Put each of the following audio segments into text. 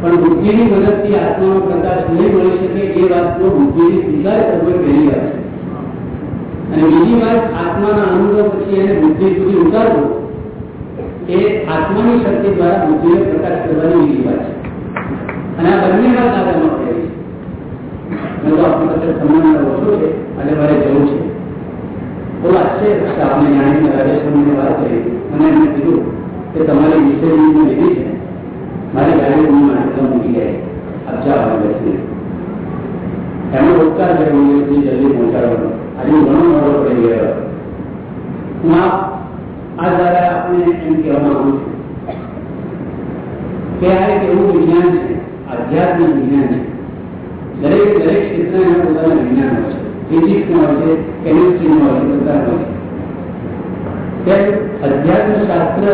પણ બુદ્ધિની મદદથી આત્માનો પ્રકાશ નહીં મળી શકે એ વાતનો બુદ્ધિની સ્વીકાર કરવો એ પહેલી વાત છે અને બીજી વાત આત્માના અનુભવ પછી એને બુદ્ધિ સુધી ઉતારવું એ આત્માની શક્તિ દ્વારા બુદ્ધિને પ્રકાશ કરવાની બીજી વાત છે અને આ બંને વાત દાદામાં પડેલી છે મેં તો આપણી પાસે સંબંધ ઓછો છે અને મારે જવું છે બહુ આશ્ચર્ય થશે આપણે જાણીને રાજેશ્વરીને વાત કરી અને એમને કીધું કે તમારી વિષયની મેં લીધી છે મારી ગાડી હું આટલા મૂકી જાય આપ જાઓ અને બેસી એનો ઉપકાર કર્યો જલ્દી પહોંચાડવાનો આજે ઘણો મોડો પડી ગયો હું આ આ દ્વારા આપણે એમ કહેવા માંગુ છું કે આ એક એવું વિજ્ઞાન છે આધ્યાત્મિક વિજ્ઞાન છે દરેક દરેક ક્ષેત્રના એના પોતાના વિજ્ઞાન હોય છે ફિઝિક્સમાં હોય છે કેમિસ્ટ્રીમાં હોય છે બધા હોય છે તેમ અધ્યાત્મ શાસ્ત્ર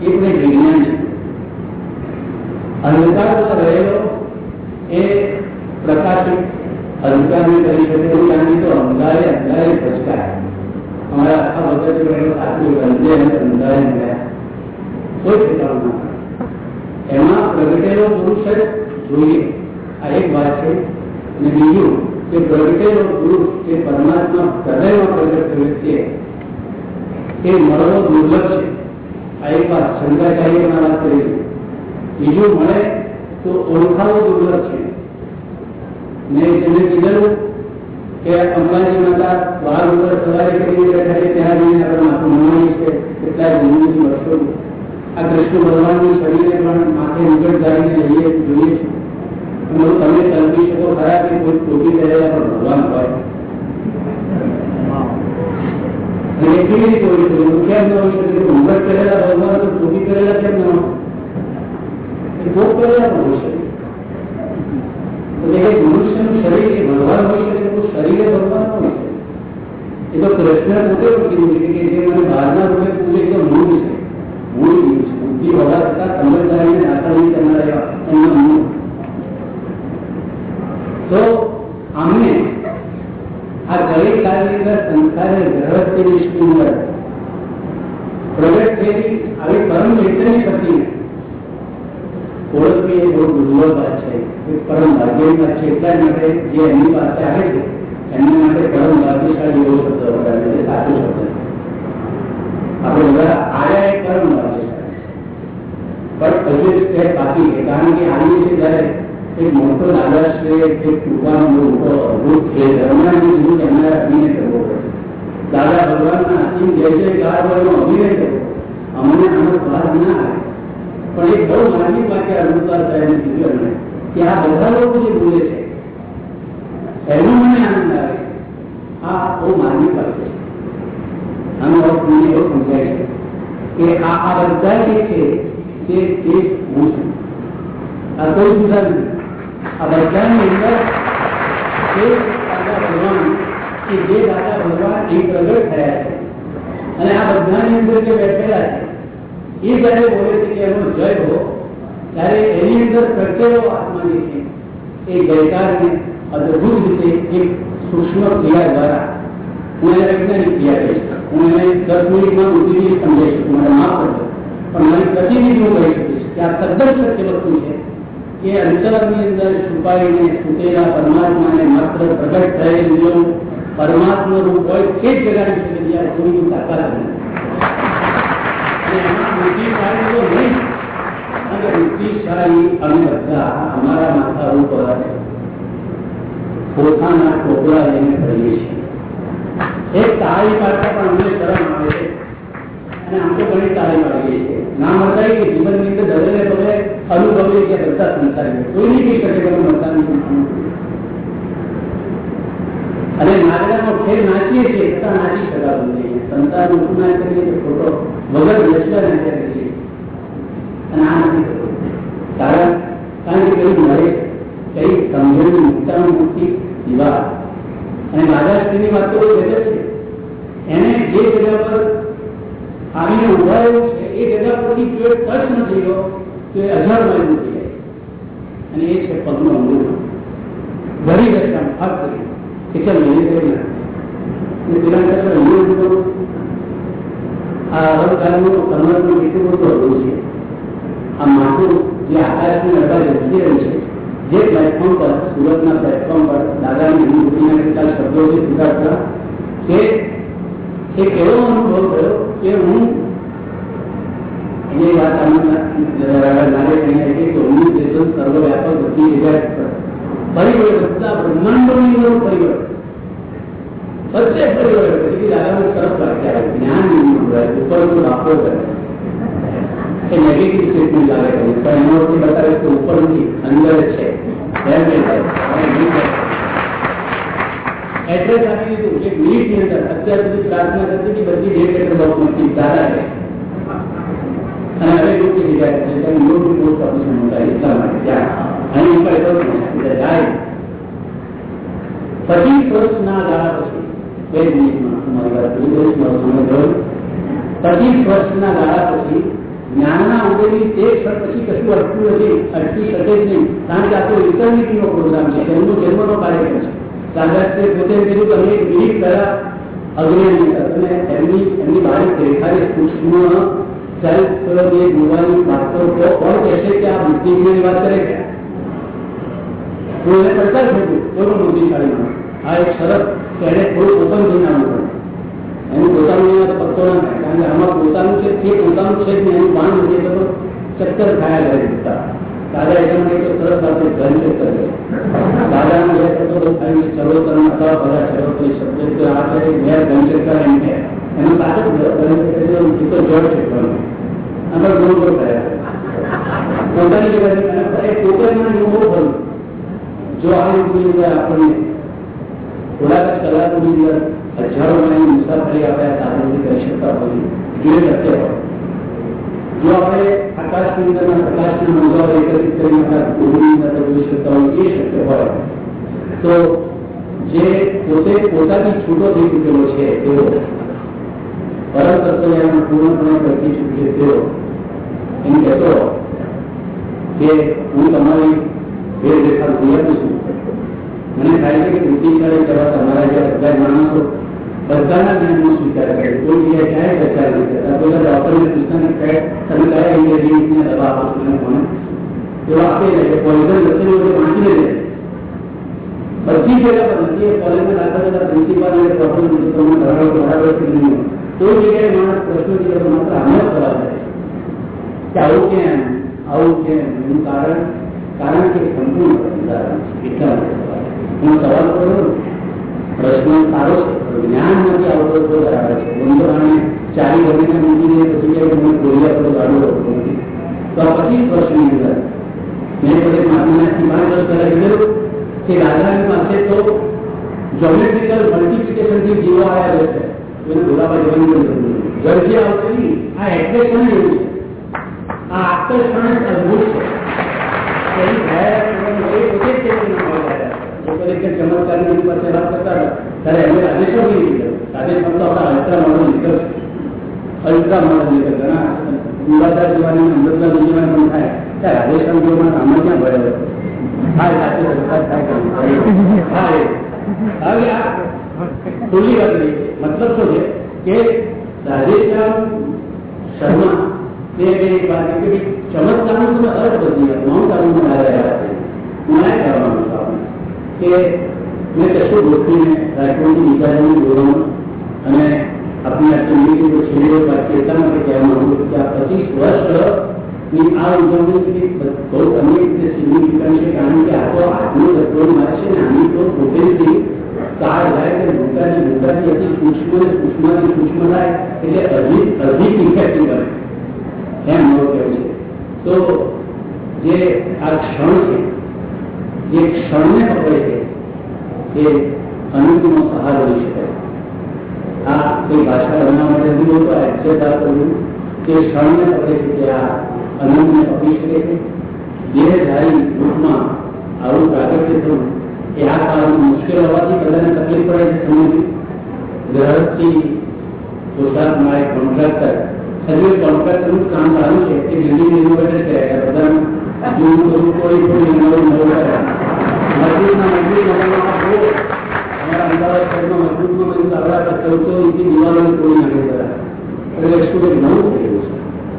એ પણ એક વિજ્ઞાન છે અંધકારમાં રહેલો એ પ્રકાશિત અંધકારને કરી શકે એવું જાણી તો અંધારે અંધારે ભટકાય અમારા આખા વખતે રહેલો આટલું અંધે અને અંધારે મળ્યા કોઈ ઠેકાણું ના થાય એમાં પ્રગટેલો પુરુષ જ જોઈએ આ એક વાત છે અને બીજું કે પ્રગટેલો પુરુષ એ પરમાત્મા હૃદયમાં પ્રગટ થયો છે એ મળવો દુર્લભ છે આ એક વાત શંકરાચાર્યમાં વાત કરી છે બીજું મળે તો ઓળખાવો દુર્લભ છે મેં જેને કીધેલું કે અંબાજી માતા વાઘ ઉપર સવારી કરીને બેઠા છે ત્યાં જઈને આપણે માથું મનાવી છે કેટલાય જન્મથી વર્ષો આ કૃષ્ણ ભગવાનની શરીરે પણ માથે મુગટ ધારીને જઈએ જોઈએ છે અને તમે કલ્પી શકો ખરા કે કોઈ ટોપી પહેરેલા પણ ભગવાન હોય અને એ કેવી રીતે હોય શકે એવું કેમ ન હોય શકે મુગટ પહેરેલા ભગવાન તો ટોપી પહેરેલા કેમ ન હોય એ ભોગ પહેરેલા પણ હોય શકે એટલે કે મનુષ્યનું શરીર એ ભગવાન હોઈ શકે તો શરીર એ ભગવાન હોય શકે એ તો કૃષ્ણ પોતે પણ કીધું છે કે જે મને બહારના રૂપે પૂછે કે કે જે દાદા ભગવાન એ પ્રગટ થયા છે અને આ બધાની અંદર જે બેઠેલા છે એ જયારે બોલે છે કે એનો જય હો ત્યારે એની અંદર પ્રત્યેલો આત્મા જે છે એ ગયકારને અદભુત રીતે એક સૂક્ષ્મ ક્રિયા દ્વારા હું એને વૈજ્ઞાનિક ક્રિયા કહીશ હું એને દસ મિનિટમાં બુદ્ધિથી સમજાઈ શકું મને માફ કરજો પણ મારી પ્રતિનિધિ હું કહી શકીશ કે આ તદ્દન સત્ય વસ્તુ છે કે અંતરની અંદર છુપાઈને છૂટેલા પરમાત્માને માત્ર પ્રગટ થયેલું પરમાત્મા રૂપ હોય તે જ જગાડી શકે જ્યાં કોઈની તાકાત નથી બુદ્ધિશાળી તો નહીં અને બુદ્ધિશાળી અમે બધા અમારા માથા ઉપર પોતાના ટોપલા લઈને ફરીએ છીએ એક તાળી પાડતા પણ અમને શરમ આવે છે અને આમ તો ઘણી તાળી પાડીએ છીએ ના મળતા કે જીવનની અંદર દરેને પગલે અનુભવીએ કે બધા સંસારી કોઈ નહીં કહી શકે કે મળતા અને નાગડામાં ફેર નાચીએ છીએ છતાં નાચી શકાતું નહીં સંસારનું શું ના કરીએ તો ખોટો વગર વ્યસ્ત નાચ્યા કરીએ અને આ નથી થતું કારણ કારણ કે કઈ મળે કઈ સમજણની મુક્તાનું મુક્તિ વિવાહ અને રાજાશ્રીની વાત તો ગજબ છે એને જે જગ્યા પર આવીને ઉભા રહ્યું છે એ જગ્યા પરથી જો એક ટચ ન થઈ ગયો તો એ હજાર માઇલ મૂકી જાય અને એ છે પગનો અંગૂઠો ભરી દશામાં ફાક કરી કેટલા મહિને કરેલા અને પેલા કરતા અન્ય તો આ અવકાળનું કન્વર્ટનું કેટલું મોટું અવરું છે આ માથું જે આકાશની અડધા વધી રહ્યું છે જે પ્લેટફોર્મ પર સુરતના પ્લેટફોર્મ પર દાદાની હિન્દુના કેટલા શબ્દો છે જુદા જુદા કે એક એવો અનુભવ થયો કે હું એ વાત નારે કહીને કે હું દેશો સર્વવ્યાપક બધી વિધાયક પર પરિવર્તન બ્રહ્માંડોની પરિવર્તન બધે કર્યો એટલે દાદાનું તરફ લખ્યા જ્ઞાન ઉપરનું રાખો એ નેગેટિવ સ્ટેટમેન્ટ લાગે છે પણ એનો અર્થ બતાવે કે ઉપરથી અંદર છે એડ્રેસ આપી દીધું કે નીટની અંદર અત્યાર સુધી પ્રાર્થના કરતી કે બધી ડેટ એટલે બહુ નથી સારા છે અને હવે યોગ્ય જગ્યાએ છે તમે યોગ્ય બોર્ડ પબ્લિશન હતા એટલા માટે ત્યાં અહીં ઉપર એટલો જાય પચીસ વર્ષના ગાળા પછી બે મિનિટમાં તમારી વાત પૂરી કરીશ મારો સમય ગયો પચીસ વર્ષના ગાળા પછી જ્ઞાનના ઉદયની તે ક્ષણ પછી કશું અટકવું નથી અટકી શકે જ નહીં કારણ કે આ તો ઇટર્નિટીનો પ્રોગ્રામ છે તેમનો જન્મનો કાર્યક્રમ છે દાદાશ્રી પોતે કીધું તમે એક મિનિટ પહેલા અગ્રણી હતા તમે એમની એમની બારીક રેખાની સૂક્ષ્મ સેલ્ફ જે જોવાની વાતો તો કોણ કહેશે કે આ બુદ્ધિજ્ઞાની વાત કરે છે હું એને પડકાર છોડું કોઈ પણ બુદ્ધિશાળી માણસ આ એક શરત ચક્કર ખાયા કરે દીધા દાદા એટલા માટે તો સરસ આપણે ઘન ચક્કર છે દાદાનો જે કરતો તો ખાલી સર્વોત્તમ અથવા બધા સર્વોત્તમ શબ્દ તો આ છે મેં ઘન ચક્કર એમ કે એનું પાછળ ઘન ચક્કર તો જળ ચક્કરનું આપણે ગુરુ પર થયા પોતાની જગ્યાએ પોતાના નિયમો ફરું જો આ રીતે આપણને થોડાક કલાકોની અંદર હજારો માની મુસાફરી આપણે સાધનથી કરી શકતા હોઈએ જે શક્ય હોય જો આપણે આકાશની અંદરના પ્રકાશના મંગળો એકત્રિત કરીને આપણા ગુરુની અંદર જોઈ શકતા હોય એ શક્ય હોય તો જે પોતે પોતાની છૂટો થઈ ચૂકેલો છે તેઓ પરમ તત્વજ્ઞાનમાં પૂર્ણપણે પ્રતિ ચૂકે તેઓ એમ કહેતો કે હું તમારી ભેદ રેખા ગુજરું છું મને થાય છે કે બુદ્ધિશાળી કરવા તમારા જે બધા માણસો બધાના જ્ઞાનનો સ્વીકાર કરે કોઈ જગ્યાએ ક્યાંય પ્રચાર નથી કરતા કોઈ ડોક્ટરને પૂછતાને કહે તમે કયા ઇન્ગ્રેડિયન્ટને દવા આપો છો મને કોને તેઓ આપી લે કે પોઈઝન લખેલું હોય વાંચી લે બધી જગ્યા પર નથી એ કોલેજમાં દાખલ થતા પ્રિન્સિપાલ અને પ્રોફેસર તમને બરાબર બરાબર નહીં કોઈ જગ્યાએ માણસ પ્રશ્નો છે તો માત્ર આનો સવાલ થાય કે આવું કેમ આવું કેમ એનું કારણ કારણ કે સંપૂર્ણ ઉદાહરણ છે એટલા માટે હું સવાલ કરું પ્રશ્ન સારો છે જ્ઞાન નથી આવતો તો બરાબર છે હું તો આને ચારી ઘડીને મૂકીને પછી કે મને બોલ્યા તો ગાડો હોતો નથી તો આ પચીસ વર્ષની અંદર મેં પછી માધ્યમથી પાંચ વર્ષ પહેલા કીધેલું કે દાદાની પાસે તો જોમેટ્રિકલ મલ્ટિપ્લિકેશનથી જીવો આવ્યા છે એને બોલાવા જવાની જરૂર નથી ગરજે આવતી આ એટ્રેક્શન એવું છે આ આકર્ષણ અદભુત છે એની જાહેરાત એ પોતે જ તે ચમત્કારની પાસે વાત કરતા હતા ત્યારે એમને રાધેશ્વર નહીં નીકળ્યો રાધેશ્વર તો આપણા અલ્ટ્રા મોડલ નીકળશે અલ્ટ્રા મોડલ નીકળે ઘણા યુવાદાર જીવાની અમૃતના જીવન પણ થાય ત્યાં રાધેશ્વર જીવનમાં કામ ક્યાં ભરેલો હા સાથે સરકાર થાય હા હવે આ ખુલ્લી વાત રહી મતલબ શું છે કે રાધેશ્યામ શર્મા તે એક વાત કે ચમત્કારનું તમે અર્થ બદલી મૌન કાનૂન આવ્યા મને કહેવાનું કે મેં કશું ગોઠવીને રાજકોટની વિચારોને જોવાનું અને આપણી આ ટીવી જો છેલ્લી વાત એટલા માટે કહેવા માંગુ છું કે આ પચીસ વર્ષની આ ઉજવણી બહુ અનેક રીતે સિગ્નિફિકન્ટ છે કારણ કે આ તો આજનો તત્વની વાત છે ને આની તો પોતેથી કાળ જાય કે મોટાની મોટાની અતિ સૂક્ષ્મ ને સૂક્ષ્મથી સૂક્ષ્મ થાય એટલે અધિક અધિક ઇફેક્ટિવ બને એમ મારું કહેવું છે તો જે આ ક્ષણ છે જે ક્ષણને પકડે છે એ અનુકૂળનો સહારો લઈ શકાય આ કોઈ ભાષા બનાવવા માટે નથી બોલતો આ એક્સેપ્ટ આ કર્યું કે ક્ષણને પકડે છે કે આ અનંતને પકડી શકે છે દેહધારી રૂપમાં આવું પ્રાગટ્ય થયું એ આ કાળમાં મુશ્કેલ હોવાથી બધાને તકલીફ પડે છે સમજવી ગ્રહથી પોશાકમાં એક કોન્ટ્રાક્ટર હજુ કોન્ટ્રાક્ટરનું કામ સારું છે કે બિલ્ડિંગ રિનોવેટર કર્યા બધાનું जिनको कोई कोई नज़र नज़र है मस्जिद में मस्जिद बनाना हो। हमारा अहमदाबाद शहर में मस्जिद में मस्जिद अल्लाह का चलते इनकी दीवारों में कोई नहीं नज़र है अरे स्टूडेंट ना हो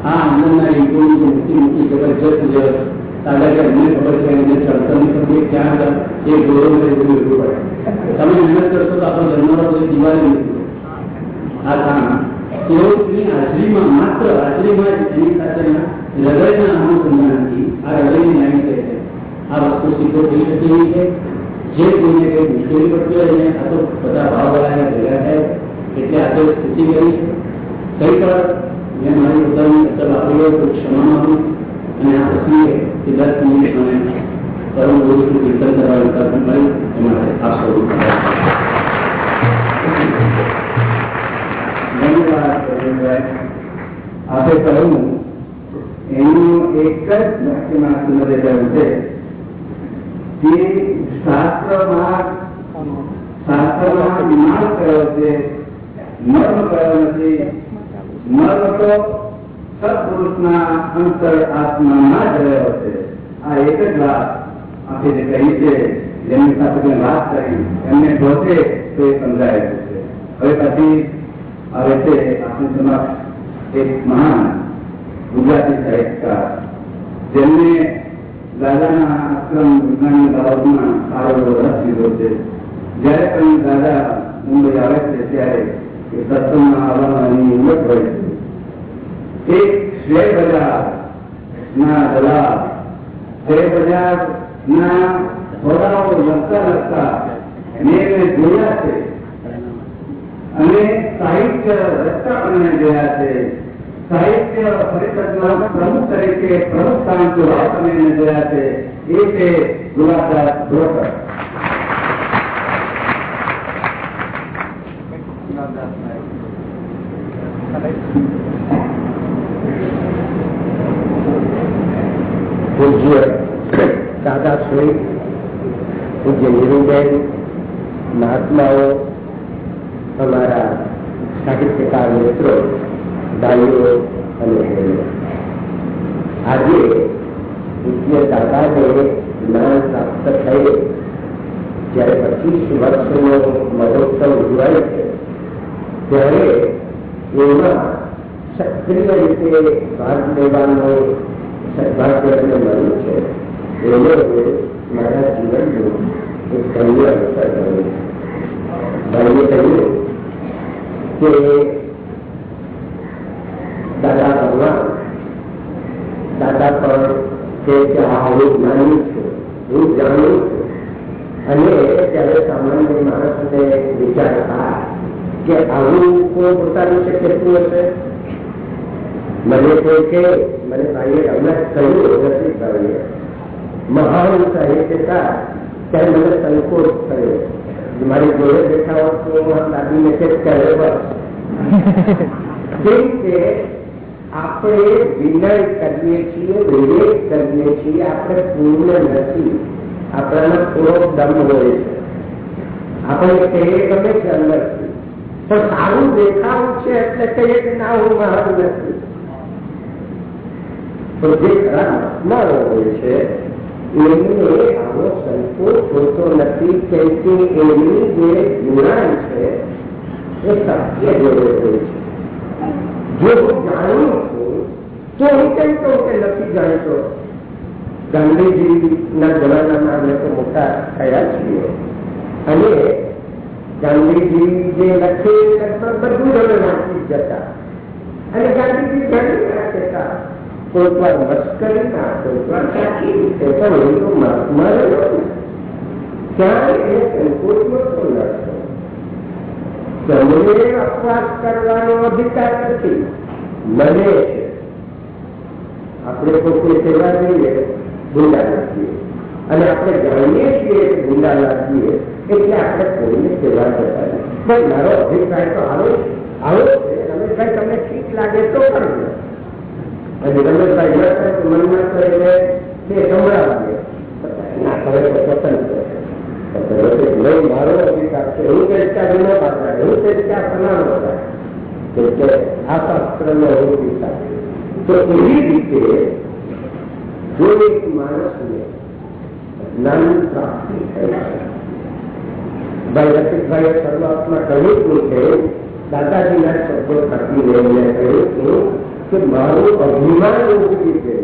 हाँ अंदर ना इनको मुक्ति मुक्ति जगह जस्ट जगह દાદા કે અમને ખબર છે એને ચડતરની પ્રત્યે ક્યાં હતા એ ગૌરવ ને બધું એટલું પડે તમે મહેનત કરશો તો આપણો જન્મનો કોઈ દિવાળી નથી આ કામ તેઓની હાજરીમાં માત્ર હાજરીમાં જ એની સાથેના હૃદયના અનુસંધાનથી આ હૃદયની લાઈન કહે છે આ વસ્તુ સીધો થઈ શકે એવી છે જે કોઈને કંઈ મુશ્કેલી પડતી હોય એને આ તો બધા ભાવવાળાને ભેગા થાય એટલે આ તો સ્થિતિ કરી છે કંઈ પણ મેં મારી પોતાની અસર આપી હોય તો ક્ષમા માંગુ અને આ પ્રસંગે તે દસ મિનિટ મને પરમ ગુરુનું કીર્તન કરવાની તક મળી એ માટે આપ સૌ ધન્યવાદ પ્રવીણભાઈ આપે કહ્યું એનું એક જ વાક્યમાં સુંદરે કહ્યું છે કે શાસ્ત્રમાં શાસ્ત્રમાં વિમાન કયો છે મર્મ કયો નથી મર્મ તો સત્પુરુષના અંતર આત્મામાં જ રહ્યો છે આ એક જ વાત આપણે જે કહી છે જેમની સાથે મેં વાત કરી એમને પોતે તો એ સમજાયેલું છે હવે પછી આવે છે આપણી સમક્ષ એક મહાન ગુજરાતી સાહિત્યકાર જેમને દાદાના આશ્રમ વિજ્ઞાનની બાબતમાં સારો એવો રસ લીધો છે જ્યારે પણ દાદા મુંબઈ આવે છે ત્યારે એ સત્સંગમાં આવવામાં એની ઉમટ હોય છે એક શેર બજાર ના દલાલ શેર બજાર ના થોડાઓ લખતા લખતા મેં એને જોયા છે અને સાહિત્ય રચતા પણ ગયા છે સાહિત્ય પરિષદના પ્રમુખ તરીકે પ્રમુખ સ્થાન જોવા તમે ગયા છે એ છે ગુલાબદાસ બ્રોકર પૂજ્ય દાદા શ્રી પૂજ્ય નીરુબેન મહાત્માઓ અમારા સાહિત્યકાર મિત્રો ભાઈઓ અને બહેનો આજે પૂજ્ય દાદાને જ્ઞાન પ્રાપ્ત થઈ જ્યારે પચીસ વર્ષનો મહોત્સવ ઉજવાય છે ત્યારે એમાં સક્રિય રીતે ભાગ લેવાનો સદભાગ્ય મને મળ્યું છે એનો હું મારા જીવનનું એક ધન્ય અવસર ગણું ભાઈએ કહ્યું કે દાદા ભગવાન દાદા પણ કે કે આ હું જ્ઞાની છું હું જાણું છું અને ત્યારે સામાન્ય માણસને વિચાર થાય કે આવું કોઈ પોતાની વિશે કહેતું હશે મને કોઈ કે મને ભાઈએ હમણાં કહ્યું નથી ભાઈએ મહાન સાહિત્યકાર ત્યારે મને સંકોચ થયો મારી જોડે બેઠા હોત તો હું દાદીને કે કરે બસ કેમ કે આપણે વિનય કરીએ છીએ વિવેક કરીએ છીએ આપણે પૂર્ણ નથી આપણામાં થોડો દમ હોય છે આપણે કહીએ ગમે છે અંદરથી પણ સારું દેખાવું છે એટલે કહીએ કે ના હું મહાન નથી તો જે ખરા મહાત્માઓ હોય છે એમને આવો સંકોચ હોતો નથી કેમ કે એની જે જ્ઞાન છે એ સત્ય જોડે હોય છે જો હું જાણું છું તો હું કેમ કહું કે નથી જાણતો ગાંધીજીના જમાનામાં આપણે તો મોટા થયા છીએ અને ગાંધીજી જે લખે લગભગ બધું અમે વાંચી જતા અને ગાંધીજી જાણી ના કહેતા કોઈક વાર મસ્કરી ના કોઈક વાર સાચી રીતે પણ એ તો મહાત્મા રહ્યો ને ક્યારે એ સંકોચ નતો લખતો તમને અપવાસ કરવાનો અધિકાર નથી મને છે આપણે કોઈ સેવા જોઈએ ગુંડા લાગીએ અને આપણે જાણીએ છીએ કે ગુંડા લાગીએ એટલે આપણે કોઈને સેવા જતા પણ મારો અભિપ્રાય તો આવો આવો છે રમેશભાઈ તમને ઠીક લાગે તો કરજો અને રમેશભાઈ ન કરે તો મનમાં કરીને તે સંભળાવીએ ના કરે તો સ્વતંત્ર નહીં મારો અધિકાર છે હું કે ત્યાં ગુનો પાત્ર હું તે ત્યાં સમાન હતા એટલે આ શાસ્ત્રનો હું પિતા તો એવી રીતે જો એક માણસને જ્ઞાન પ્રાપ્તિ થઈ ભાઈ રસિકભાઈએ શરૂઆતમાં કહ્યું હતું કે દાદાજીના શબ્દો થકી એમને કહ્યું કે મારું અભિમાન ઉભી છે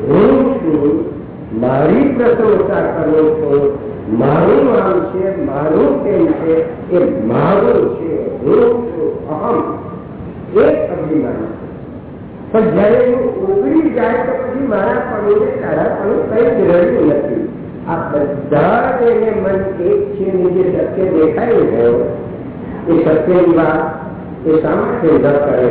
હું છું મારી પ્રશંસા કરું છું મારું નામ છે મારું કેમ છે એ મારું છે હું છું અહમ એક અભિમાન પણ જયારે હું ઉગડી જાય તો પછી મારા પણુને કાળાપણું કઈ જ રહ્યું નથી આ બધા એને મન એક છે ને જે સત્ય દેખાયું ગયો એ સત્યની વાત એ શા માટે ન કરે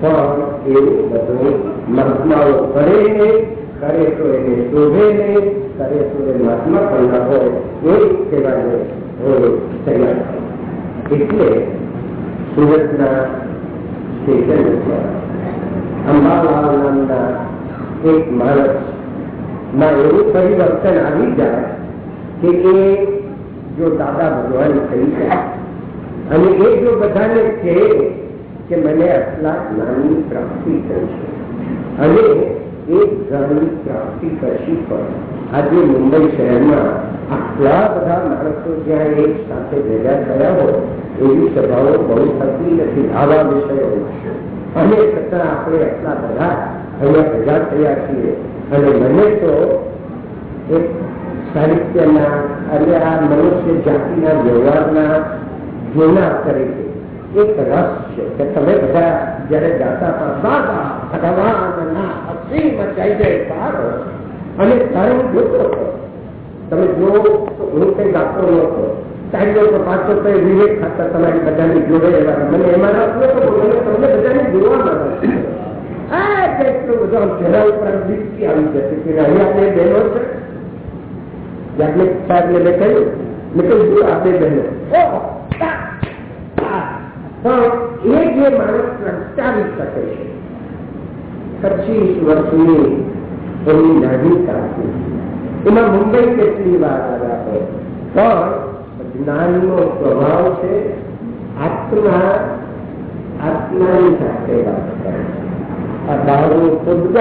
પણ એવું બધું મહાત્માઓ કરે નહીં કરે તો એને શોભે નહીં કરે તો એ મહાત્મા પણ ન હોય એ કહેવાને હું તૈયાર એટલે સુરતના સ્ટેશન ઉપર અંબાલાલ નામના એક માણસ માં એવું પરિવર્તન આવી જાય કે એ જો દાદા ભગવાન થઈ જાય અને એ જો બધાને કહે કે મને આટલા જ્ઞાનની પ્રાપ્તિ થઈ છે અને એ જ્ઞાનની પ્રાપ્તિ કરશી પણ આજે મુંબઈ શહેરમાં આટલા બધા માણસો જ્યાં એક સાથે ભેગા થયા હોય એવી સભાઓ બહુ થતી નથી આવા વિષયો અને છતાં આપણે એટલા બધા અહીંયા ભેગા થયા છીએ અને મને તો એક સાહિત્યના અને આ મનુષ્ય જાતિના વ્યવહારના જોનાર તરીકે એક રસ છે કે તમે બધા જયારે ગાતા હતા દાદા ભગવાનના અસીમ જય જયકાર અને ત્યારે હું જોતો હતો તમે જો હું કઈ ગાતો નહોતો ચાલ્યો તો પાછો તો વિવેક ખાતર તમારી બધાની જોડે એવા મને એમાં રસ નતો મને તમને બધાને જોવામાં રસ આ કેટલું બધું આમ જરા ઉપર દીકરી આવી જતી કે અહીંયા બે બહેનો છે જાગને સાહેબને મેં કહ્યું મેં કહ્યું શું આ બે બહેનો પણ એ જે માણસ પ્રગટાવી શકે છે પચીસ વર્ષની એની નાની કાપી એમાં મુંબઈ કેટલી વાર આવ્યા પણ જ્ઞાનનો સ્વભાવ છે આત્મા આત્માની સાથે વાત કરે આ બહારનું ઉદ્ગમ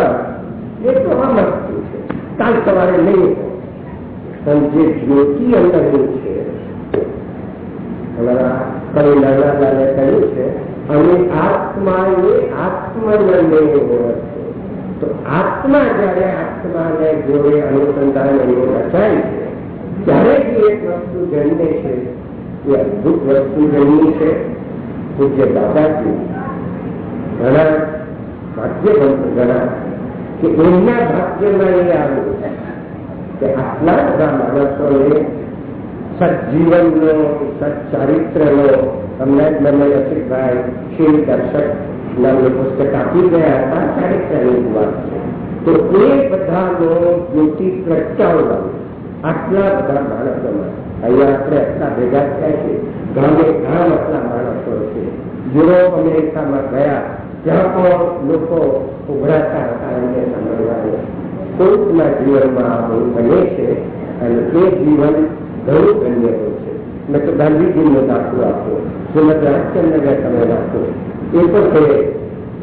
એ તો અમસ્તુ છે કાલ સવારે નહીં પણ જે જ્યોતિ અંદરની છે અમારા કવિ નાનાલાલે કહ્યું છે અને આત્મા એ આત્મને ઓળખે તો આત્મા જયારે આત્માને જોડે અનુસંધાન એનું રચાય છે ત્યારે જે એક વસ્તુ જન્મે છે એ અદભુત વસ્તુ જન્મી છે પૂજ્ય દાદાજી ઘણા ભાગ્યવંત ઘણા કે એમના ભાગ્યમાં એ આવ્યું કે આટલા બધા માણસોને સદજીવનનો સચ્ચારિત્રનો તમને મને રસિકભાઈ શિવ દર્શક નામનું પુસ્તક આપી ગયા હતા ચારિત્રની વાત છે તો એ બધાનો જ્યોતિ પ્રગટાવવાનું આટલા બધા માણસોમાં અહીંયા આપણે આટલા ભેગા થયા છે ગામે ગામ આટલા માણસો છે યુરોપ અમેરિકામાં ગયા ત્યાં પણ લોકો ઉભરાતા હતા એમને સાંભળવાનું કોઈકના જીવનમાં આવું બને છે અને એ જીવન ઘણું ધન્ય હોય છે મેં તો ગાંધીજીનો દાખલો આપ્યો શ્રીમદ રાજચંદ્રને તમે રાખો એ તો કહે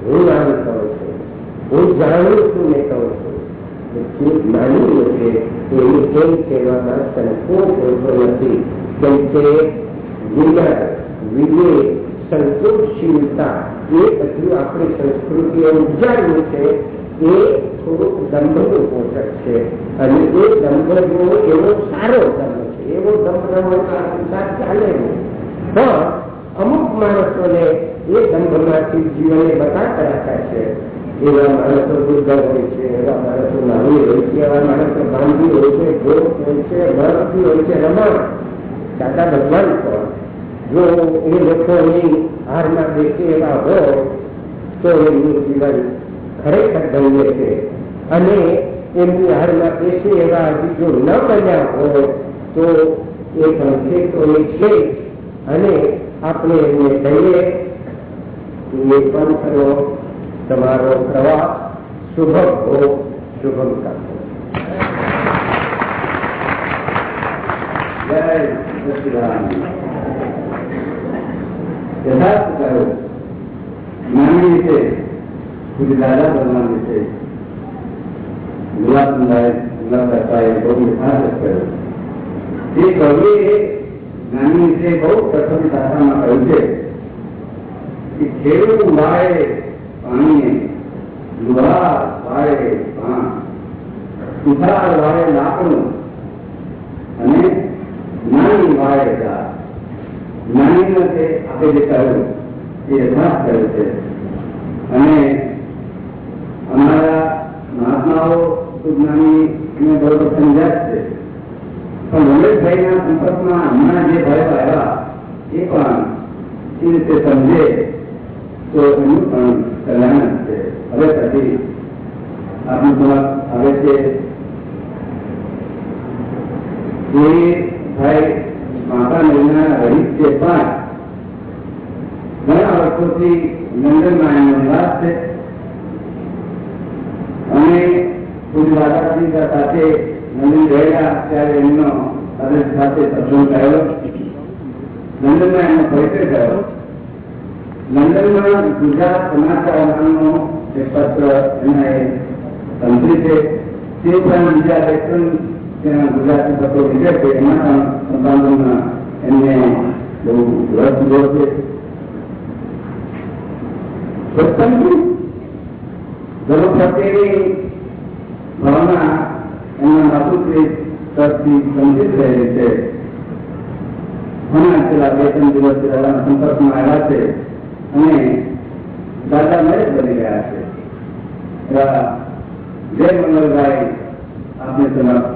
હું આમ કહું છું હું જાણું છું ને કહું છું જે માની છે એની કેમ કહેવામાં સંકોચ હોતો નથી કેમ કે વિનય વિવેક સંતોષશીલતા એ બધું આપણી સંસ્કૃતિએ ઉજાડવું છે એ થોડુંક દંભનું પોષક છે અને એ દંભનો એવો સારો દંભ છે એવો દંભનો સંસાર ચાલે નહીં પણ અમુક માણસોને એ દંભમાંથી જીવને બતાતા રાખ્યા છે એવા માણસો દુર્ગમ હોય છે એવા માણસો નાની હોય છે એવા માણસો બાંધી હોય છે ગોપ હોય છે ભરતી હોય છે રમણ દાદા ભગવાન પણ જો એ લોકોની હારમાં બેસે એવા હોય તો એમનું જીવન ખરેખર ધન્ય છે અને એમની હારમાં બેસે એવા હજી જો ન બન્યા હોય તો એ સંકેતો એ છે અને આપણે એમને કહીએ એ પંથનો તમારો પ્રવાસ શુભમ હો શુભમ કરતો જય સચિદાન યથાર્થ કહ્યું જ્ઞાની વિશે પૂજ્ય દાદા ભગવાન વિશે ગુલાબનંદાએ ગુલાબ કરતાએ બહુ યથાર્થ કહ્યું એ કવિએ જ્ઞાની વિશે બહુ પ્રથમ ભાષામાં કહ્યું છે કે ખેડૂત વાળે પાણીએ લુહાર વાળે પાન સુથાર વાળે લાકડું અને જ્ઞાની વાળે ચા જ્ઞાનીનો તે આપણે જે કહ્યું એ યથાર્થ કહ્યું છે અને અમારા મહાત્માઓ તો જ્ઞાની બરોબર સમજ્યા જ છે પણ રમેશભાઈના સંપર્કમાં હમણાં જે ભાઈઓ આવ્યા એ પણ એ રીતે સમજે તો એનું પણ કલ્યાણ જ છે હવે પછી આપનું સમક્ષ આવે છે એ ભાઈ માતા મહિના રહીત છે પણ ઘણા વર્ષોથી લંડનમાં એનો નિવાસ છે અને પૂજ્ય દાદાજી સાથે લંડન ગયેલા ત્યારે એમનો સાથે સાથે સત્સંગ થયો લંડનમાં એનો પરિચય થયો લંડનમાં ગુજરાત સમાચાર નામનો એક પત્ર એના એ સંતરી છે તે ઉપરાંત બીજા બે ત્રણ તેના ગુજરાતી પત્રો લીધે છે એમાં પણ સંપાદનમાં એમને બહુ રસ લીધો છે સત્સંગી ધર્મ પ્રત્યેની ભાવના એમના માતૃત્વ તરફથી સંચિત રહેલી છે હમણાં છેલ્લા બે ત્રણ દિવસ દાદાના સંપર્કમાં આવ્યા છે અને દાદા મહેશ બની ગયા છે એવા જય મંગલભાઈ આપને તરફ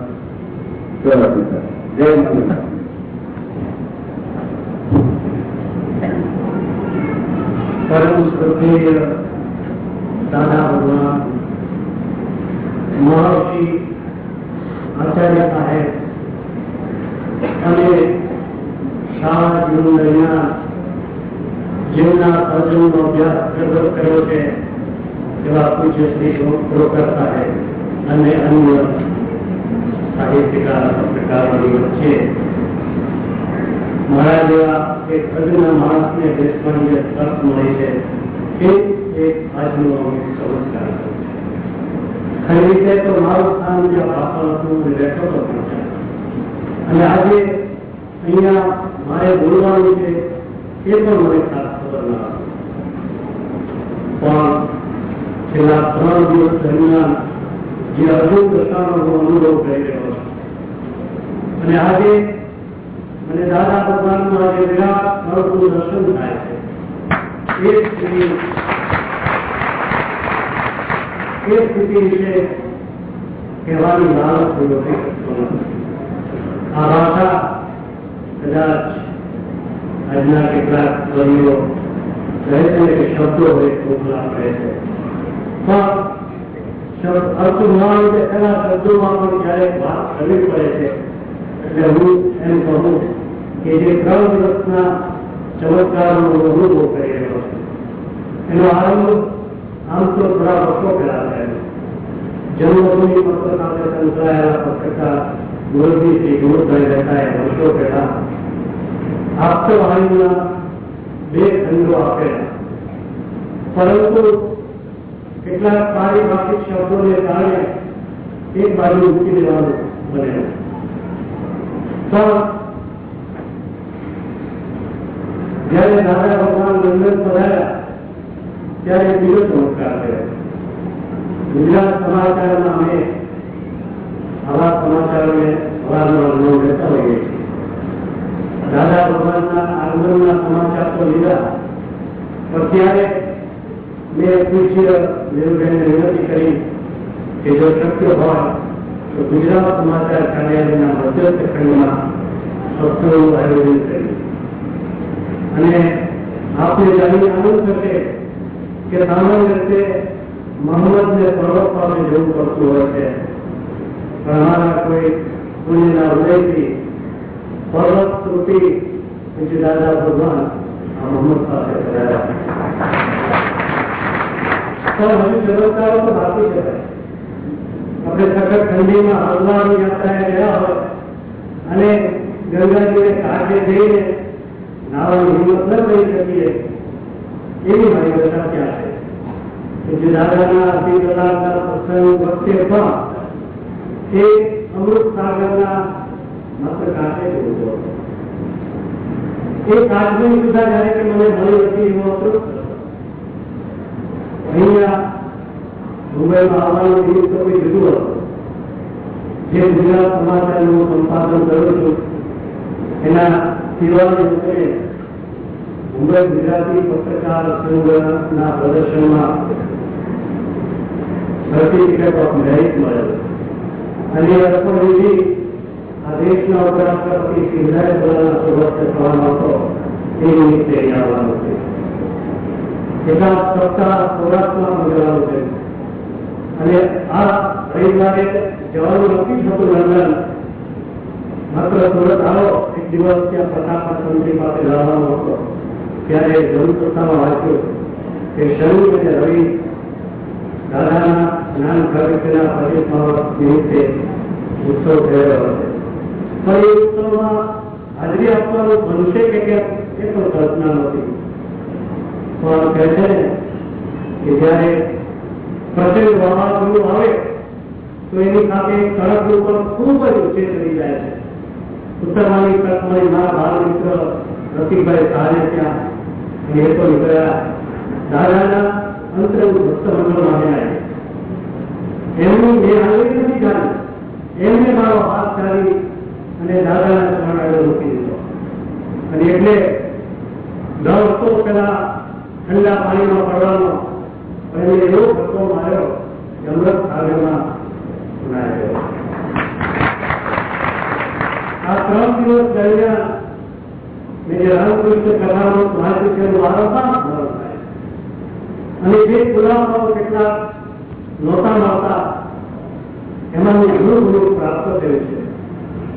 પ્રવર્તિત જય મંગલભાઈ परम श्रद्धेय दादा भगवान महर्षि આચાર્ય સાહેબ અને શાળા જીવન દરમિયાન જેમના અર્જુનનો અભ્યાસ પ્રગટ કર્યો છે એવા પૂજ્ય શ્રી બ્રોકર સાહેબ અને અન્ય સાહિત્યકાર પત્રકારોની વચ્ચે મારા જેવા એક અજના માણસને દેશમાં જે તક મળી છે એ એક આજનો અમુક ચમત્કાર છે ખરી રીતે તો મારું સ્થાન જે ભાષણ હતું એ બેઠો તો પણ છે અને આજે અહીંયા મારે બોલવાનું છે એ પણ મને ખાસ ખબર ના હતી પણ છેલ્લા ત્રણ દિવસ દરમિયાન જે અદભુત દશાનો હું અનુભવ કરી રહ્યો છું અને આજે અને દાદા ભગવાનનું આજે વિરાટ સ્વરૂપનું દર્શન થાય છે એ સ્થિતિ એ સ્થિતિ વિશે કહેવાની લાલચ કોઈ વખતે કરતો નથી આ ભાષા કદાચ આજના કેટલાક કવિઓ કહે છે કે શબ્દો હોય ખોખલા કહે છે પણ શબ્દ અર્થ ન આવે એના શબ્દોમાં પણ ક્યારેક વાત કરવી પડે છે એટલે હું એમ કહું કે જે ત્રણ દિવસના ચમત્કારનો અનુભવ કરી રહ્યો છું એનો આરંભ આમ તો થોડા વર્ષો પહેલા થયેલો જન્મભૂમિ પત્ર સાથે સંકળાયેલા પત્રકાર ગુરુજી શ્રી ગુરુભાઈ રહેતા વર્ષો પહેલા આપતવાણીના બે ખંડો આપેલા પરંતુ કેટલાક પારિભાષિક શબ્દોને કારણે એક બાજુ મૂકી દેવાનું બનેલું પણ જ્યારે દાદા ભગવાન લંડન પધાર્યા ત્યારે બીજો ચમત્કાર થયો ગુજરાત સમાચારમાં અમે આવા સમાચારોને અવારનવાર નોંધ લેતા હોઈએ છીએ દાદા ભગવાનના આગમનના સમાચાર તો લીધા પણ ત્યારે મેં પૂછ્ય દેવબહેનને વિનંતી કરી કે જો શક્ય હોય તો ગુજરાત સમાચાર કાર્યાલયના મધ્યસ્થ ખંડમાં સત્સંગનું આયોજન કર્યું અને આપણે જાણી આનંદ થશે કે સામાન્ય રીતે મોહમ્મદને પર્વત પાસે જવું પડતું હોય છે પણ અમારા કોઈ પુણ્યના ઉદયથી પર્વત તૂટી પછી દાદા ભગવાન આ મોહમ્મદ પાસે કરાયા પણ હજુ ચમત્કારો તો બાકી છે ભાઈ. આપણે સખત ઠંડીમાં હલવાની યાત્રાએ ગયા હોય અને ગંગાજીને કાંઠે જઈને નાવાની હિંમત ન કરી શકીએ એવી મારી દશા ક્યાં છે કે જે દાદાના અતિ કલાકના પ્રસંગ વખતે પણ એ અમૃત સાગરના માત્ર કાંઠે જ ઉભો હતો. એ કાશ્મીર સુધા જ્યારે કે મને મળી હતી એવો અતૃપ્ત હતો. અહીંયા મુંબઈમાં આવવાનું દિવસ તો કોઈ જુદું હતું જે ગુજરાત સમાચારનું સંપાદન કરું છું એના સિવાય રૂપે મુંબઈ ગુજરાતી પત્રકાર સંઘના પ્રદર્શનમાં સર્ટિફિકેટ ઓફ મેરિટ મળેલો અને એ અર્પણવિધિ આ દેશના ઉપરાષ્ટ્રપતિ શ્રી વિધાયકવાલાના સુરત થવાનો હતો એ નિમિત્તે અહીં આવવાનું છે એકાદ સપ્તાહ સૌરાષ્ટ્રમાં મંગળવાનું છે અને આ રવિવારે જવાનું નથી થતું લંડન માત્ર સુરત આવો એક દિવસ ત્યાં પ્રતાપ મંત્રી પાસે જવાનો હતો ત્યારે જનસત્તામાં વાંચ્યું કે શનિ અને રવિ દાદાના જ્ઞાન પ્રગતિના પચીસમા વર્ષ નિમિત્તે ઉત્સવ થયેલો હશે પણ એ ઉત્સવમાં હાજરી આપવાનું બનશે કે કેમ એ પણ કલ્પના નથી પણ કહે છે ને કે જ્યારે પ્રચંડ વાવાઝોડું આવે તો એની સાથે સડક ઉપર ખૂબ જ ઊંચે ચડી જાય છે ઉત્તરવાની તકમાં મારા બાળ મિત્ર રતિકભાઈ સારે ત્યાં અને એ તો નીકળ્યા દાદાના અંતરંગ ભક્ત મંડળમાં આવ્યા એમનું મેં હાજરી નથી જાણી એમને મારો હાથ ચાલી અને દાદાના ચરણ આગળ મૂકી દીધો અને એટલે ડર હતો પેલા ઠંડા પાણીમાં પડવાનો પણ એને એવો ધક્કો માર્યો કે અમૃત સાગરમાં ઉનાઈ ગયો આ ત્રણ દિવસ દરમિયાન મેં જે રામકૃષ્ણ કથાનો જે પુરાવાઓ કેટલાક નહોતા મળતા એમાં ઘણું ઘણું પ્રાપ્ત થયું છે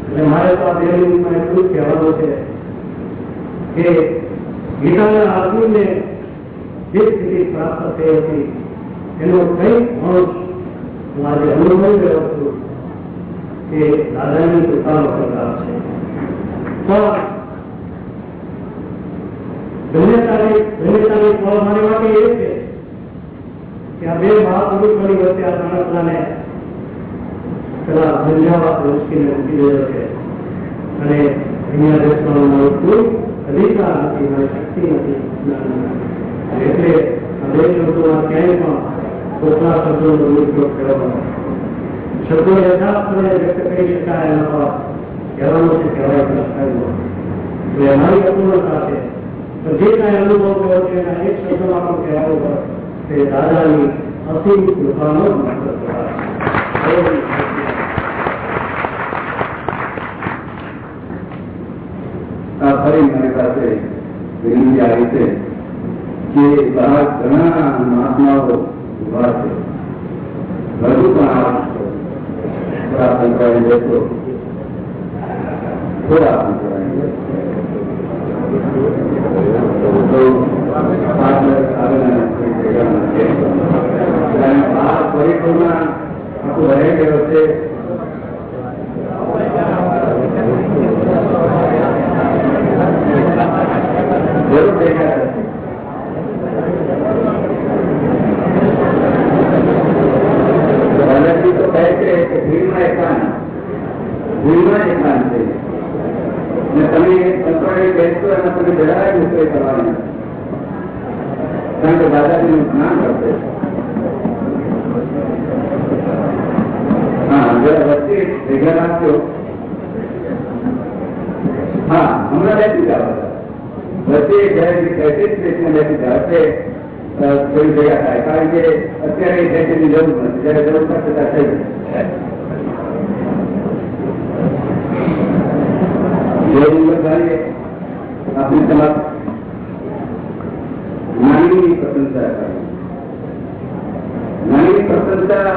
એટલે મારે તો આ બે મિનિટમાં એટલું જ કહેવાનું છે કે ગીતાના અર્જુનને જે સ્થિતિ પ્રાપ્ત થઈ હતી એનો કંઈક અંશ હું આજે અનુભવી રહ્યો છું કે દાદાની કૃપાનો પ્રકાર છે પણ ધન્યતાની ધન્યતાની ફળ મારી માટે એ છે કે આ બે મહાપુરુષોની વચ્ચે આ નાનકડાને પેલા સમજાવવા મુશ્કેલી મૂકી રહ્યો છે અને અહીંયા દેશમાં મારો કોઈ અધિકાર નથી મારી શક્તિ નથી એટલે આ બે શબ્દોમાં ક્યાંય પણ ખોખલા શબ્દોનો દુરુપયોગ કરવાનો શબ્દો યથાર્થને વ્યક્ત કરી શકાય એના પર કહેવાનું છે કહેવાય પ્રશ્ન એટલે અમારી અપૂર્ણતા છે પણ જે કાંઈ અનુભવ થયો છે એના એક શબ્દમાં પણ કહેવાનું હોય તે દાદાની અસીમ કૃપાનો જ માત્ર પ્રકાર છે આ ફરી મારી પાસે વિનંતી આવી છે કે બહાર ઘણા મહાત્માઓ ઉભા છે હજુ પણ આવશો થોડા સંકળાઈ જશો થોડા સંકળાઈ કારણ કે દાદાજીનું જ્ઞાન કરશે હા જરા વચ્ચે ભેગા રાખજો હા હમણાં બેસી જાઓ વચ્ચે જ્યારે કહેતી સ્ટેશન બેસી જાઓ તે થોડી ભેગા થાય કારણ કે અત્યારે સ્ટેશનની જરૂર નથી જ્યારે જરૂર પડશે ત્યારે થઈ પ્રશંસા કરી નાનીની પ્રશંસા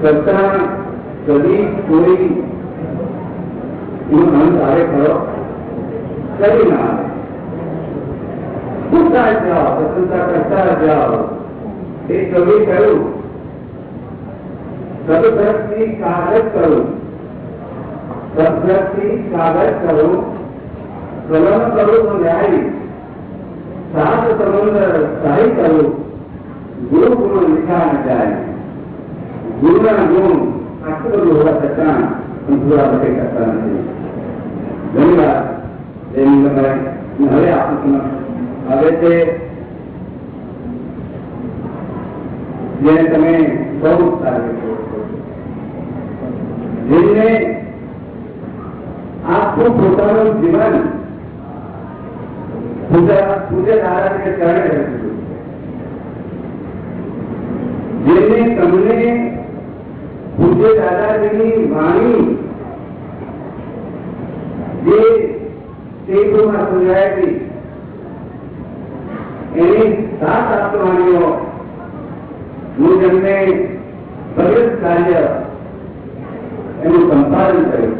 કરતા કદી કોઈ એનો અંત આવે ખરો કદી ના આવે પૂછતા જ જાઓ પ્રશંસા કરતા જ જાઓ એ કવિ કહ્યું સદભક્તિ કાગજ કરું સદભક્તિ કાગજ કરું કલમ કરું તો ન્યાય સાત સંબંધ સ્થાયી કરું ગુરુ ગુણ લીખા ન જાય ગુરુના ગુણ આટલું બધું હોવા છતાં પણ પૂરા બધે કરતા નથી ઘણી વાર જયમંગલભાઈ હવે આપણું હવે તે જેને તમે બહુ સારી કહો છો. જેમને આખું પોતાનું જીવન પૂજા પૂજ્ય નારાયણને ચરણે રચ્યું જેમને તમને પૂજ્ય દાદાજીની વાણી જે ટેબમાં સુજાય હતી એની સાત આત્માનીઓ હું જેમને ભગત કાર્ય એનું સંપાદન કર્યું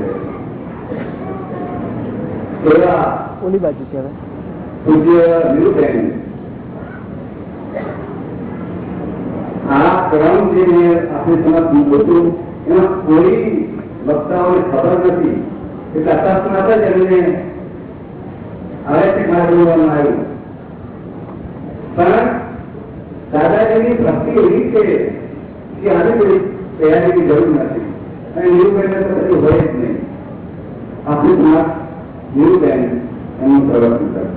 છે એવા ઓલી બાજુ છે હવે પૂજ્ય નિરુબેન આ ક્રમ જે મેં આપણી સમક્ષ મૂક્યું હતું એમાં કોઈ વક્તાઓને ખબર નથી એટલે અકસ્માત જ એમને આવેથી મારવામાં આવ્યું પણ દાદાજીની ભક્તિ એવી છે કે આને કોઈ તૈયારીની જરૂર નથી અને નિરુબેનને તો કશું હોય જ નહીં આપણું સમાજ નિરુબેન એનું પ્રવર્તન કરે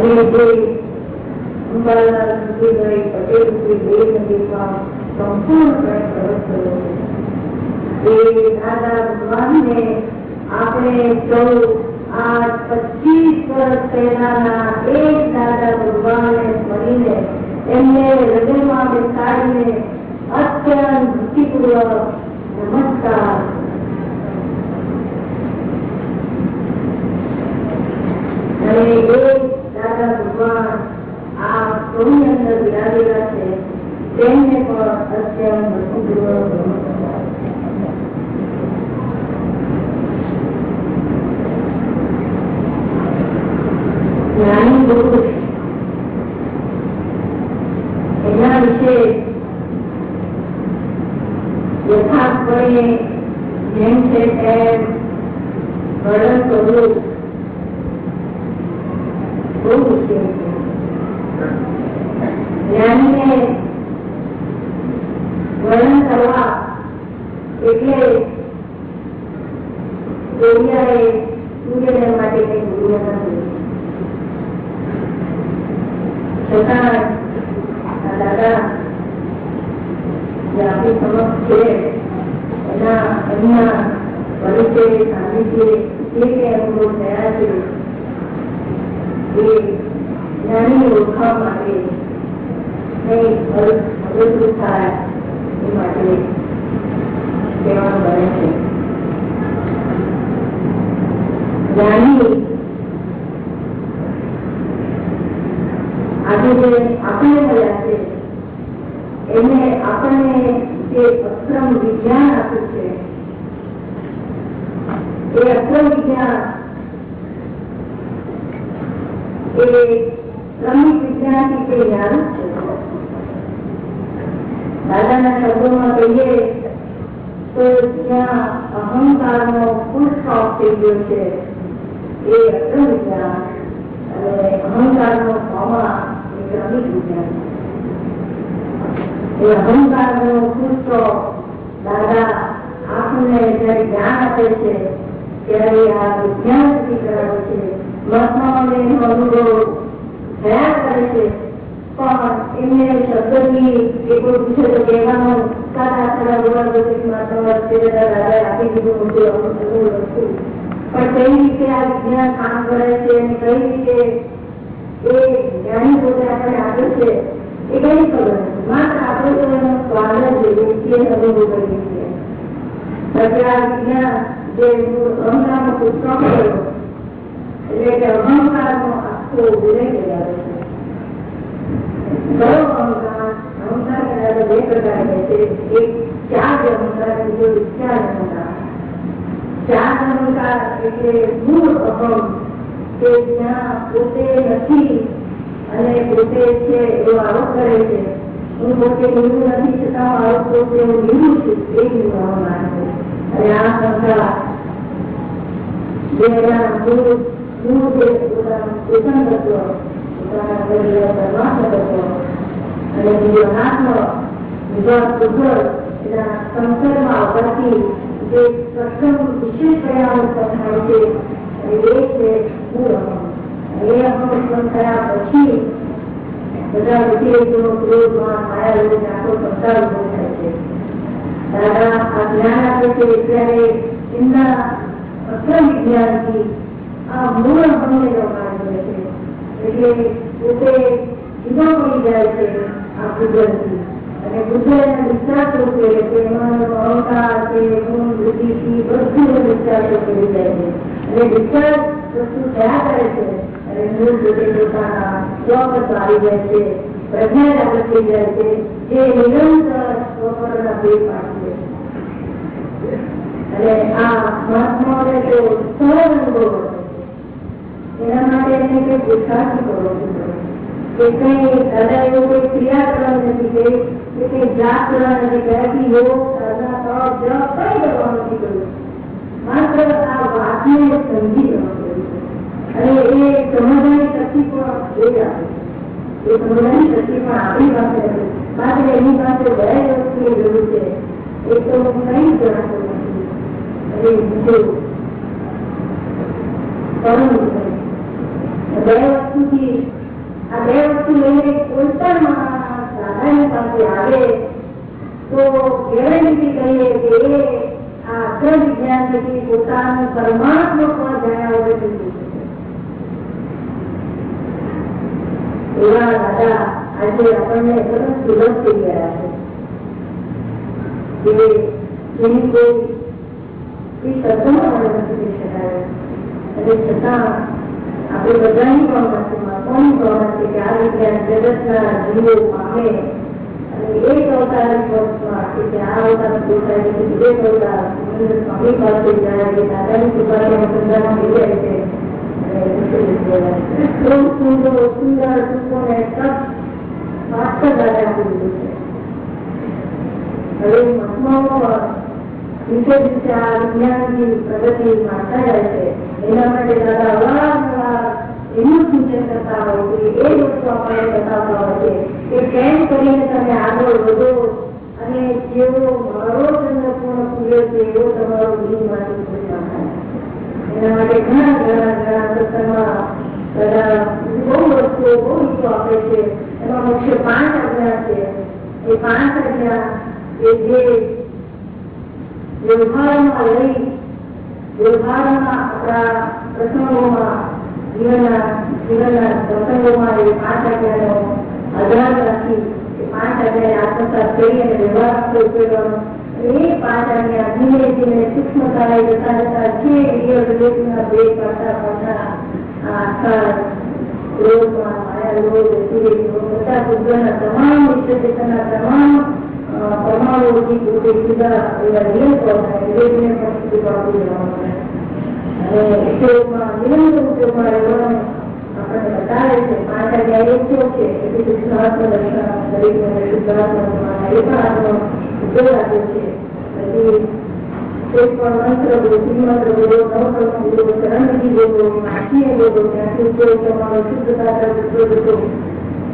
અને જે અંબાલાલ સુધીભાઈ પટેલ જે બે નદીમાં સંપૂર્ણપણે પ્રગટ થયો છે એ દાદા ભગવાનને આપણે સૌ આ પચીસ વર્ષ પહેલાના એક દાદા ભગવાનને મળીને એમને હૃદયમાં બેસાડીને અત્યંત ભક્તિપૂર્વક નમસ્કાર અને એ દાદા ભગવાન આ સૌની અંદર બિરાજેલા છે તેમને પણ અત્યંત ભક્તિપૂર્વક નમસ્કાર જ્ઞાની પુરુષ એના વિશે યથાર્થપણે જેમ છે તેમ વર્ણન કરવું જે જ્ઞાની ઓળખવા માટે નહીં મદદરૂપ થાય એ માટે કહેવાનું બને છે જ્ઞાની આજે જે આપણે મળ્યા છે એને આપણને જે અક્રમ વિજ્ઞાન આપ્યું છે એ અક્રમ વિજ્ઞાન એ ક્રમિક વિજ્ઞાનથી તે જ્ઞાન છે દાદાના શબ્દોમાં કહીએ તો જ્યાં અહંકારનો ફૂલ સ્ટોપ થઈ ગયો છે એ અક્રમ વિજ્ઞાન અને અહંકારનો કોમા એ ક્રમિક વિજ્ઞાન એ અહંકારનો ફૂલ સ્ટોપ દાદા આપણને જયારે જ્ઞાન આપે છે ત્યારે આ વિજ્ઞાન સુધી કરાવે છે મહાત્માઓને એનો અનુભવ થયા કરે છે પણ એમને શબ્દથી એ કોઈ પૂછે તો કહેવાનું સારા સારા બોલા બધી મહાત્મા વચ્ચે દાદા આપી દીધું મોટું અમુક અમુક વસ્તુ પણ કઈ રીતે આ વિજ્ઞાન કામ કરે છે અને કઈ રીતે એ જ્ઞાની પોતે આપણને આપે છે એ કઈ ખબર નથી માત્ર આપણે તો એનો સ્વાદ જ લઈએ છીએ અનુભવ કરીએ છીએ પછી આ વિજ્ઞાન જે અહંકારનો પુસ્તક કર્યો એટલે કે અહંકારનો આખો વિલય કરી આવે છે કયો અહંકાર અહંકાર કદાચ બે પ્રકારે છે એક ચાર અહંકાર બીજો વિચાર અહંકાર ચાર અહંકાર એટલે મૂળ અહમ કે જ્યાં પોતે નથી અને પોતે છે એવો આરોપ કરે છે હું પોતે ગુરુ નથી છતાં આરોપ પોતે હું નિરું છું એ ગુરુ અહંકાર છે અને આ અહંકાર જે એના મૂળ મૂળ જે પોતાનું પોષણ તત્વ પોતાના શરીરના પરમાત્મા તત્વ અને બીજો આત્મ વિભાગ ઉપર એના સંસારમાં આવવાથી જે પ્રથમ વિશેષ પરિણામ ઉત્પન્ન થાય છે અને એ છે મૂળ અહમ અને એ અહમ ઉત્પન્ન થયા પછી બધા વિષયો ક્રોધ માન માયા લોભ આખો સંસાર ઉભો થાય છે દાદા આ જ્ઞાન આપે છે ત્યારે એમના અક્રમ વિજ્ઞાનથી આ મૂળ અહમને રમાડે છે એટલે પોતે જુદો પડી જાય છે આ કુદરતથી અને કુદરતના વિશ્વાસો છે કે એમાંનો અહંકાર છે ગુણ વૃદ્ધિથી બધું વિશ્વાસો કરી જાય છે અને વિશ્વાસ વસ્તુ થયા કરે છે અને મૂળ પોતે પોતાના સ્વપદ આવી જાય છે પ્રજ્ઞા જાગૃત થઈ જાય છે જે નિરંતર સ્વપદના ભેદ પાડે છે અને આ મહાત્માઓને તો સહજ અનુભવ કંઈ પુરુષાર્થ કરવો કે કંઈ દાદા એવો કોઈ ક્રિયા કરવાની નથી કે કે કંઈ જાપ કરવા નથી ગયા કે યોગ સાધના તપ જપ કંઈ કરવાનું નથી કર્યું માત્ર આ વાતને સમજી જવાનું અને એ સમજવાની શક્તિ પણ એ જ આપે એ સમજવાની શક્તિ પણ આપણી પાસે નથી માત્ર એની પાસે બે વસ્તુની જરૂર છે એક તો કંઈ જણાતું નથી અને બીજું કરવું બે વસ્તુથી આ બે વસ્તુ લઈને કોઈ પણ માણસ દાદાની પાસે આવે તો ગેરંટી કહીએ કે એ આ અગ્ર વિજ્ઞાનથી પોતાનું પરમાત્મા પણ જણાવ વગર એવા દાદા આજે આપણને સરસ સુલભ થઈ ગયા છે કે જેની કોઈ એ શબ્દમાં પણ નથી કરી શકાય અને છતાં આપણે બધાની ભાવના છે કોની ભાવના છે કે આ વિજ્ઞાન જગતના જીવો પામે અને એક અવતાર વર્ષમાં કે જે આ અવતાર પૂરો થાય છે એક અવતાર મહેન્દ્ર સ્વામી પાસે જાય કે દાદાની કૃપાને સંધાનમાં થઈ જાય છે બહુ સુંદર સુંદર સુખોને તપ માત્ર દાદા આપી દીધું છે હવે મહાત્માઓ દિવસે દિવસે આ વિજ્ઞાનની પ્રગતિ માનતા જાય છે એના માટે દાદા અવારનવાર એનું સૂચન કરતા હોય છે એ વસ્તુ આપણને બતાવતા હોય છે કે કેમ કરીને તમે આગળ વધો અને જેવો મારો ચંદ્રપૂર્ણ પૂર્યો છે એવો તમારો દિલમાંથી પૂર્ણ થાય એના માટે ઘણા ઘણા ઘણા પ્રસંગમાં બધા બહુ વસ્તુઓ બહુ રીતો આપે છે એમાં મુખ્ય પાંચ આજ્ઞા છે એ પાંચ આજ્ઞા એ જે વ્યવહારમાં લઈ વ્યવહારમાં આપણા પ્રસંગોમાં જીવનના જીવનના પ્રસંગોમાં એ પાંચ આજ્ઞાનો આધાર રાખી એ પાંચ આજ્ઞાને આત્મસાત કરી અને વ્યવહાર ઉકેલવાનો એ પાંચ આજ્ઞા ધીમે ધીમે સૂક્ષ્મતાએ જતા જતા જે રિયલ રિલેશનના બે પાટા પાટા આ આખા ક્રોધમાં માયા લોભ અતિરેક બધા કુદરતના તમામ વિશેષતાના તમામ પરમાણુઓથી પોતે જુદા એવા રિયલ પહોંચાય વિવેકને પણ સુધી પાડી દેવાનું અને ઉપયોગમાં નિરંતર ઉપયોગમાં રહેવાનું આપણને બતાવે છે પાંચ આજ્ઞા યોગ્ય છે એટલે શુદ્ધાત્મ દર્શન દરેકને શુદ્ધાત્મ એ પણ આપણો ઉપયોગ આપ્યો છે પછી એક પણ મંત્ર બોલો મંત્ર બોલો નવકર્મ બોલો ચરણથી બોલો નાખીને બોલો ત્યાંથી ઉપયોગ તમારો શુદ્ધતા તરફ જતો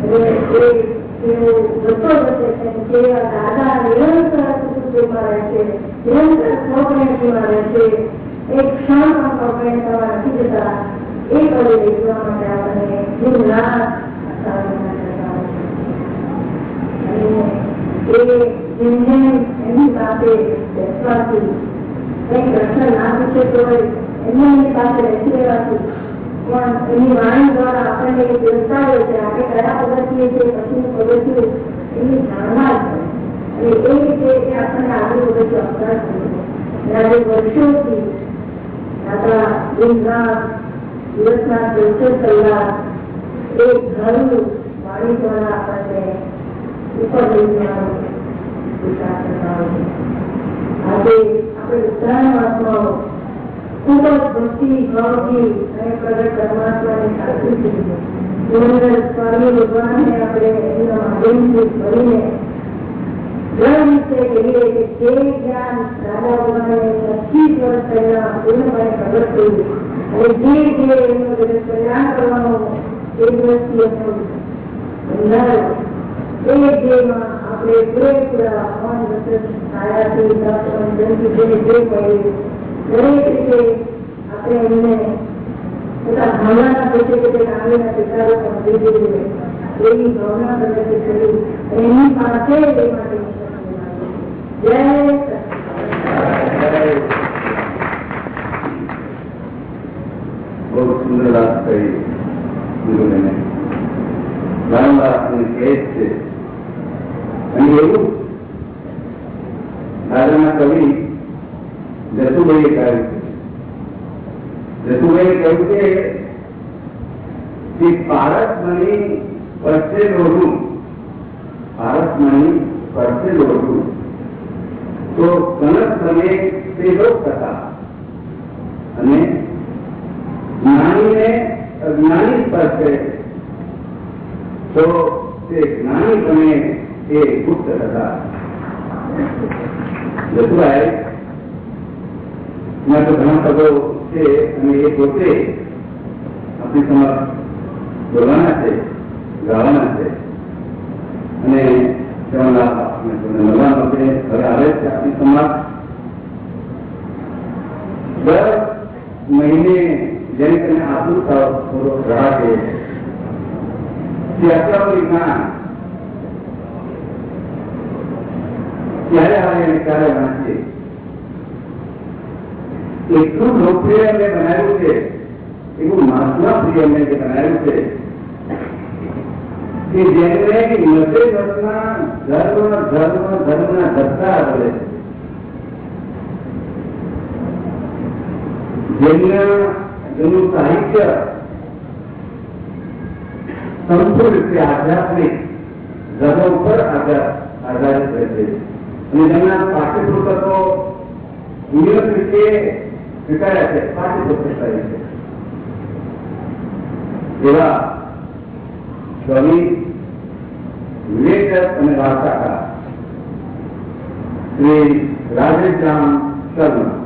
એટલે એ તેઓ જતો જશે કે દાદા નિરંતર ઉપયોગમાં રહે છે નિરંતર સ્વપ્રયત્નમાં રહે છે એક ક્ષણ પણ સ્વપ્રયત્ન કરવા નથી જતા એ પદે લેખવા માટે આપણને દિન રાત સાધના કરતા હોય છે અને એ જેમ જેમ એમની પાસે બેસવાથી કંઈક પ્રશ્ન ના પૂછે તો એમને એમની પાસે બેસી રહેવાથી પણ એની વાણી દ્વારા આપણને એ દર્શાવે છે આપણે કયા પગથિયે છે પછીનું પગથિયું એની જાણવા જ અને એ રીતે એ આપણને આગળ પગથિયું અપરાધ છે આજે વર્ષોથી આપણા દિન રાત દિવસના ચોસઠ કલાક એ ઘરનું વાણી દ્વારા આપણને ઉપર લઈ જવાનો વિચાર કરતા હોય આજે આપણે ઉત્તરાયણ માસમાં ખૂબ જ ભક્તિ ભાવથી અને પ્રગટ પરમાત્માની સાક્ષી છે સ્વામી ભગવાનને આપણે એમના માધ્યમથી ભરીને દ્રઢ નિશ્ચય કહીએ કે જે જ્ઞાન દાદા ભગવાને પચીસ વર્ષ પહેલા પૂર્ણપણે પ્રગટ કર્યું અને જે જે એમનું જગત કલ્યાણ કરવાનો એ દિવસથી એમનું બંધાયો એ ધ્યેયમાં આપણે પૂરેપૂરા મન વચન છાયાથી તપથી જે જે મળ્યું દરેક રીતે આપણે એમને પોતા ભાવનાના પોતે કે તે નાગરીના પિતારો પણ દીધી જોઈએ એવી ભાવના પ્રગતિ કરી એની પાસે એ માટે જય જેમના જેનું સાહિત્ય સંપૂર્ણ રીતે આધ્યાત્મિક ધર્મ ઉપર આધારિત રહે છે અને તેમના પાઠ્યપુસ્તકો નિયમિત રીતે સ્વીકાર્યા છે પાઠ્યપુસ્તક તરીકે એવા સ્વામી વિવેક અને વાર્તાકાર શ્રી રાજેશરામ શર્મા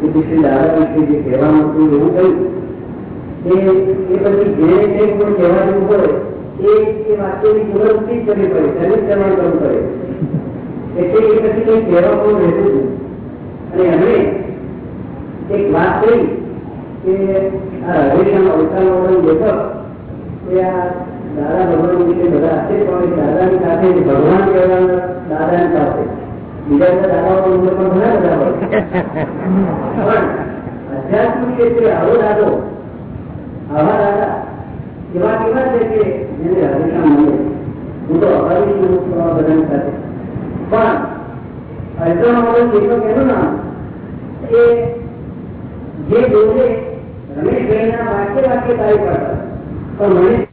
શ્રી દાદા વિશે જે કહેવાનું હતું એવું કહ્યું એ એ પછી જેને જે કોઈ કહેવા જેવું હોય એ એ વાક્યની પુનરુક્તિ જ કરવી પડે સમીકરણ કરવું પડે એટલે એ પછી કંઈ કહેવા કોઈ રહેતું જ નહીં અને એમણે એક વાત કરી કે આ હરેશના અવતારવાળો લેખક એ આ દાદા ભગવાન વિશે બધા હશે પણ દાદાની સાથે ભગવાન કહેવાના દાદાની સાથે અધ્યાત્મ ક્ષેત્રે આવો દાદો આવા દાદા એવા કેવા છે કે જેને હરેશા મને હું તો અભાવી છું બધાની સાથે પણ અલ્ટ્રામોડલ લેખક એનું નામ એ જે બોલે રમેશભાઈના વાક્ય વાક્ય તારી પડતા પણ મને